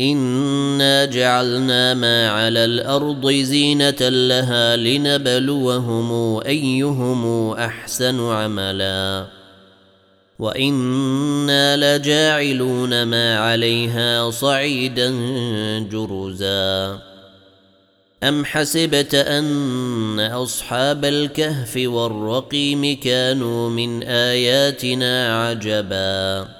انا جعلنا ما على الأرض زينه لها لنبلوهم ايهم احسن عملا وأنا لجاعلون ما عليها صعيدا جرزا ام حسبت ان اصحاب الكهف والرقيم كانوا من اياتنا عجبا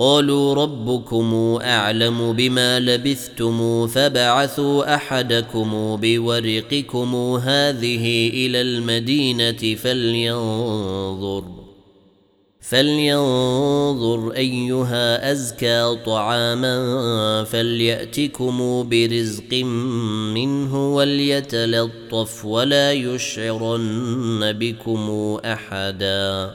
قالوا ربكم أعلم بما لبثتم فبعثوا أحدكم بورقكم هذه إلى المدينة فلينظر فلينظر أيها أزكى طعاما فليأتكم برزق منه وليتلطف ولا يشعرن بكم أحدا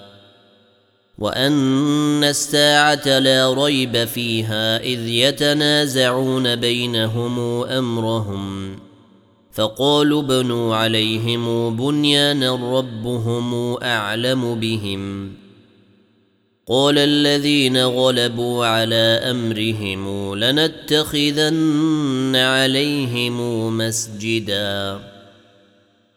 وان الساعة لا ريب فيها اذ يتنازعون بينهم امرهم فقالوا بنوا عليهم بنيانا ربهم اعلم بهم قال الذين غلبوا على امرهم لنتخذن عليهم مسجدا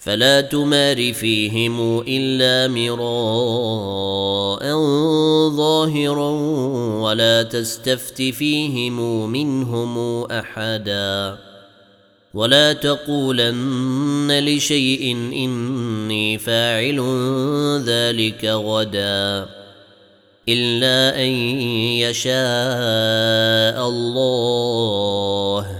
فلا تمار فيهم إلا مراء ظاهرا ولا تستفت فيهم منهم أحدا. ولا تقولن لشيء إني فاعل ذلك غدا إلا أن يشاء الله.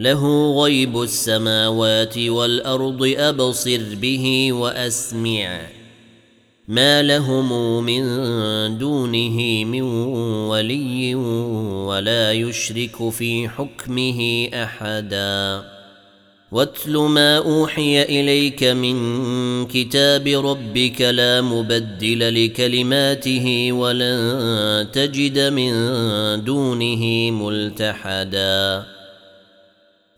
له غيب السماوات والأرض أبصر به وأسمع. ما لهم من دونه من ولي ولا يشرك في حكمه أحدا. واتل ما أوحي إليك من كتاب ربك لا مبدل لكلماته ولن تجد من دونه ملتحدا.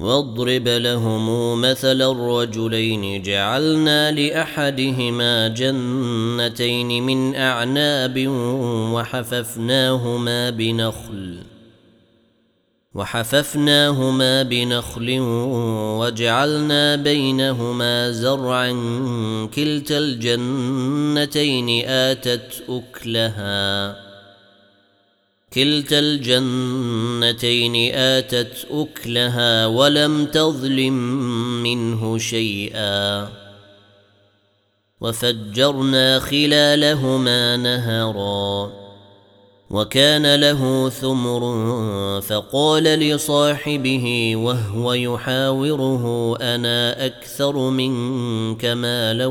واضرب لهم مثل الرجلين جعلنا لأحدهما جنتين من أعناب وحففناهما بنخل وحففناهما بنخل وجعلنا بينهما زرعا كلتا الجنتين آتت أكلها. كلتا الجنتين آتت أكلها ولم تظلم منه شيئا. وفجرنا خلالهما نهرا. وكان له ثمر فقال لصاحبه وهو يحاوره أنا أكثر منك مالا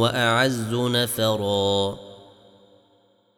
وأعز نفرا.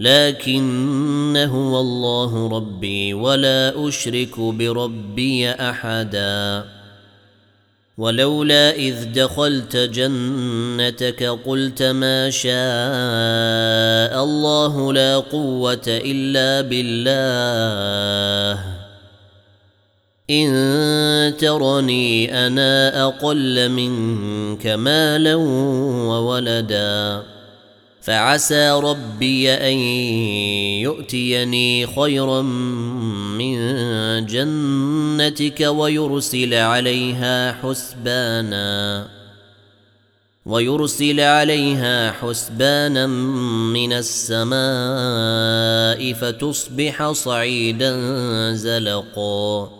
لكن هو الله ربي ولا أشرك بربي أحدا. ولولا إذ دخلت جنتك قلت ما شاء الله لا قوة إلا بالله. إن ترني أنا أقل منك مالا وولدا. فعسى ربي أن يؤتيني خيرا من جنتك ويرسل عليها حسبانا ويرسل عليها حسبانا من السماء فتصبح صعيدا زلقا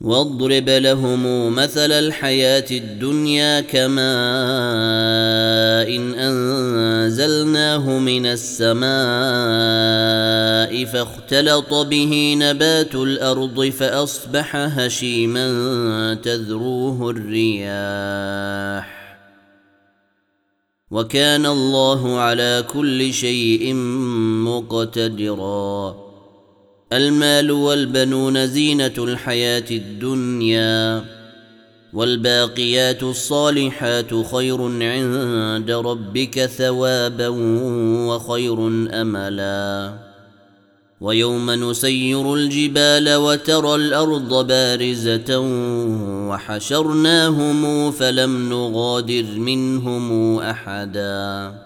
واضرب لهم مثل الحياة الدنيا كماء إن أنزلناه من السماء فاختلط به نبات الأرض فأصبح هشيما تذروه الرياح. وكان الله على كل شيء مقتدراً. المال والبنون زينة الحياة الدنيا والباقيات الصالحات خير عند ربك ثوابا وخير أملا. ويوم نسير الجبال وترى الأرض بارزة وحشرناهم فلم نغادر منهم أحدا.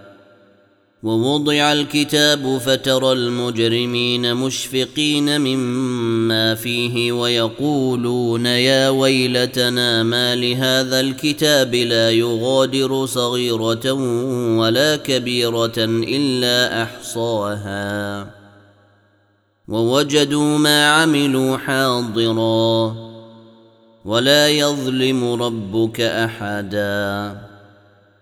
ووضع الكتاب فترى المجرمين مشفقين مما فيه ويقولون يا ويلتنا ما لهذا الكتاب لا يغادر صغيرة ولا كبيرة إلا أحصاها. ووجدوا ما عملوا حاضرا. ولا يظلم ربك أحدا.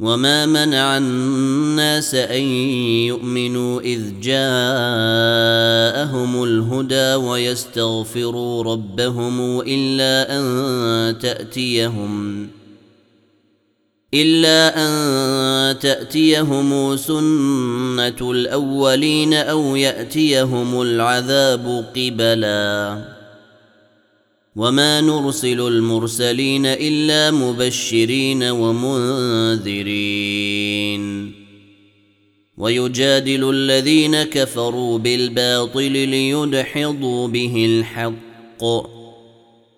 وما منع الناس ان يؤمنوا اذ جاءهم الهدى ويستغفروا ربهم الا ان تاتيهم إلا أن تأتيهم سنة الأولين أو يأتيهم العذاب قبلا وما نرسل المرسلين إلا مبشرين ومنذرين ويجادل الذين كفروا بالباطل ليدحضوا به الحق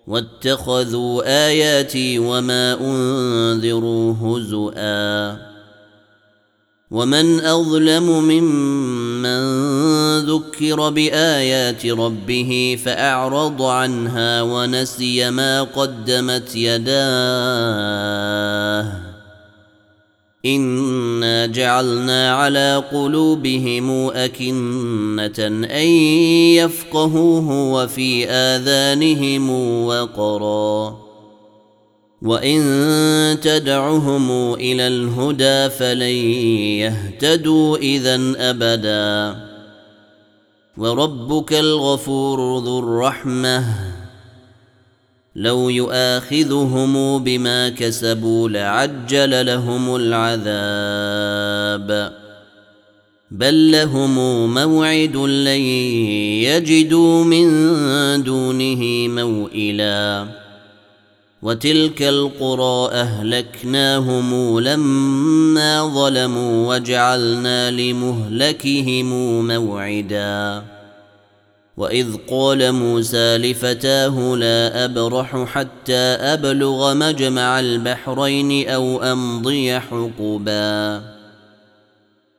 واتخذوا اياتي وما انذروا هزؤا ومن اظلم ممن ذكر بآيات ربه فأعرض عنها ونسي ما قدمت يداه. إنا جعلنا على قلوبهم أكنة أن يفقهوه وفي آذانهم وقرا. وإن تدعهم إلى الهدى فلن يهتدوا اذا أبدا. وربك الغفور ذو الرحمة. لو يؤاخذهم بما كسبوا لعجل لهم العذاب. بل لهم موعد لن يجدوا من دونه موئلا. وتلك القرى أهلكناهم لما ظلموا وجعلنا لمهلكهم موعدا. وإذ قال موسى لفتاه لا أبرح حتى أبلغ مجمع البحرين أو أمضي حقبا.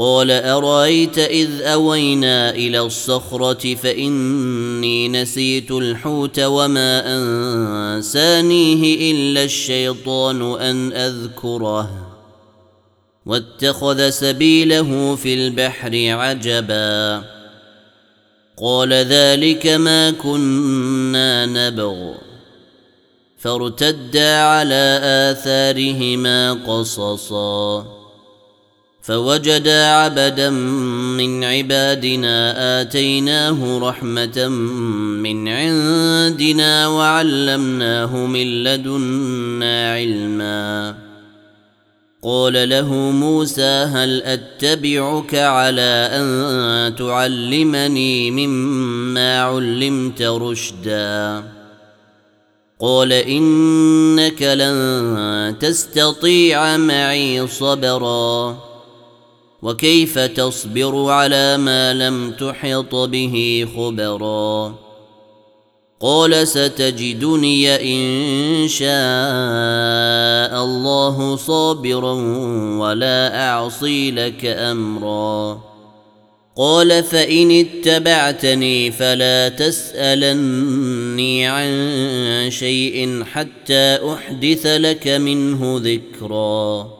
قال أرأيت إذ أوينا إلى الصخرة فإني نسيت الحوت وما أنسانيه إلا الشيطان أن أذكره. واتخذ سبيله في البحر عجبا. قال ذلك ما كنا نبغ. فارتدا على آثارهما قصصا. فوجدا عبدا من عبادنا آتيناه رحمة من عندنا وعلمناه من لدنا علما. قال له موسى هل أتبعك على أن تعلمني مما علمت رشدا؟ قال إنك لن تستطيع معي صبرا. وكيف تصبر على ما لم تحط به خبرا قال ستجدني إن شاء الله صابرا ولا أعصي لك أمرا قال فإن اتبعتني فلا تسألني عن شيء حتى أحدث لك منه ذكرا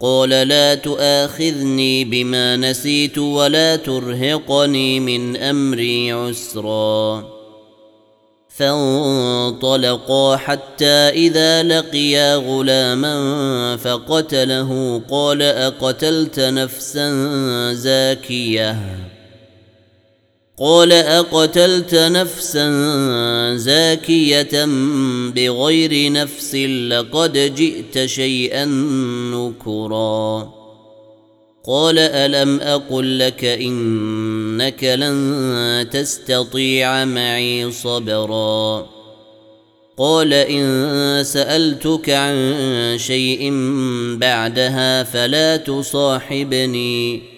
قال لا تؤاخذني بما نسيت ولا ترهقني من أمري عسرا. فانطلقا حتى إذا لقيا غلاما فقتله قال أقتلت نفسا زاكية؟ قال أقتلت نفسا زاكية بغير نفس لقد جئت شيئا نكرا. قال ألم أقل لك إنك لن تستطيع معي صبرا. قال إن سألتك عن شيء بعدها فلا تصاحبني.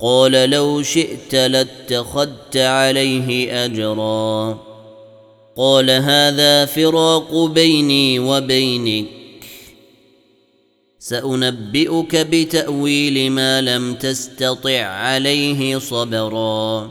قال لو شئت لاتخذت عليه أجرا. قال هذا فراق بيني وبينك. سأنبئك بتأويل ما لم تستطع عليه صبرا.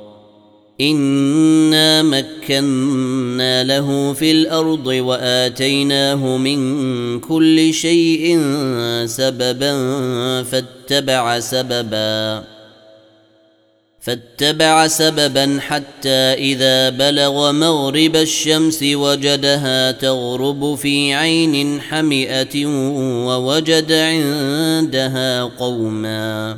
انا مكنا له في الأرض واتيناه من كل شيء سببا فاتبع سببا فاتبع سببا حتى اذا بلغ مغرب الشمس وجدها تغرب في عين حمئه ووجد عندها قوما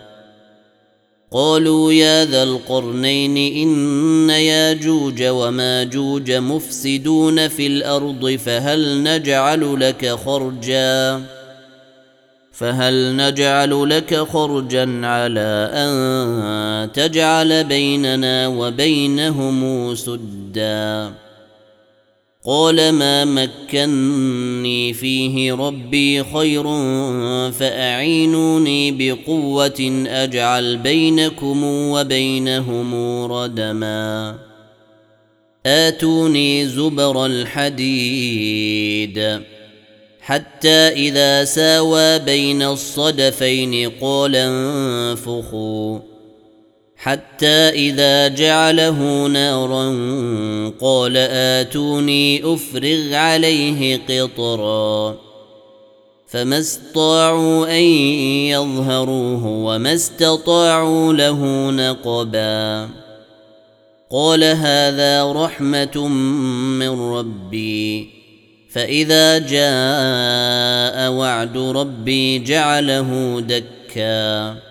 قالوا يا ذا القرنين إن ياجوج وماجوج مفسدون في الأرض فهل نجعل لك خرجا فهل نجعل لك خرجا على أن تجعل بيننا وبينهم سدا قال ما مكني فيه ربي خير فأعينوني بقوة أجعل بينكم وبينهم ردما. آتوني زبر الحديد. حتى إذا ساوى بين الصدفين قال انفخوا. حتى إذا جعله نارا قال آتوني أفرغ عليه قطرا. فما استطاعوا أن يظهروه وما استطاعوا له نقبا. قال هذا رحمة من ربي. فإذا جاء وعد ربي جعله دكا.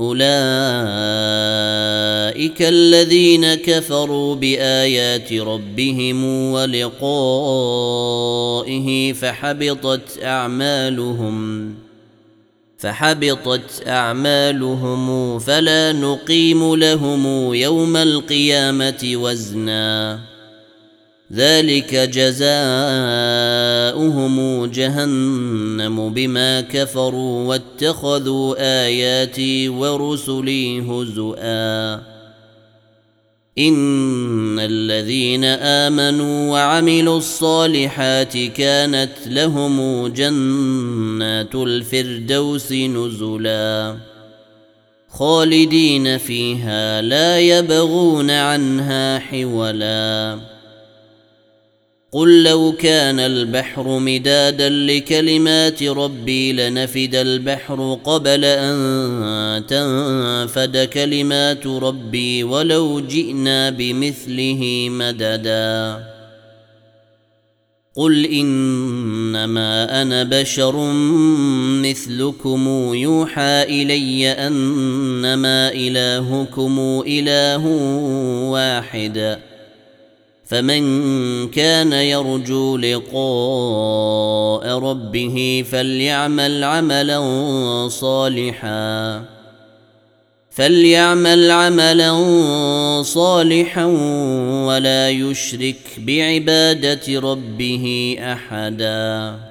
اولئك الذين كفروا بايات ربهم ولقائه فحبطت اعمالهم فحبطت اعمالهم فلا نقيم لهم يوم القيامه وزنا ذلك جزاؤهم جهنم بما كفروا واتخذوا آياتي ورسلي هزؤا. إن الذين آمنوا وعملوا الصالحات كانت لهم جنات الفردوس نزلا. خالدين فيها لا يبغون عنها حولا. قل لو كان البحر مدادا لكلمات ربي لنفد البحر قبل أن تنفد كلمات ربي ولو جئنا بمثله مددا. قل إنما أنا بشر مثلكم يوحى إلي أنما إلهكم إله واحد. فمن كان يرجو لقاء ربه فليعمل عملا صالحا فليعمل عملا صالحا ولا يشرك بعبادة ربه أحدا.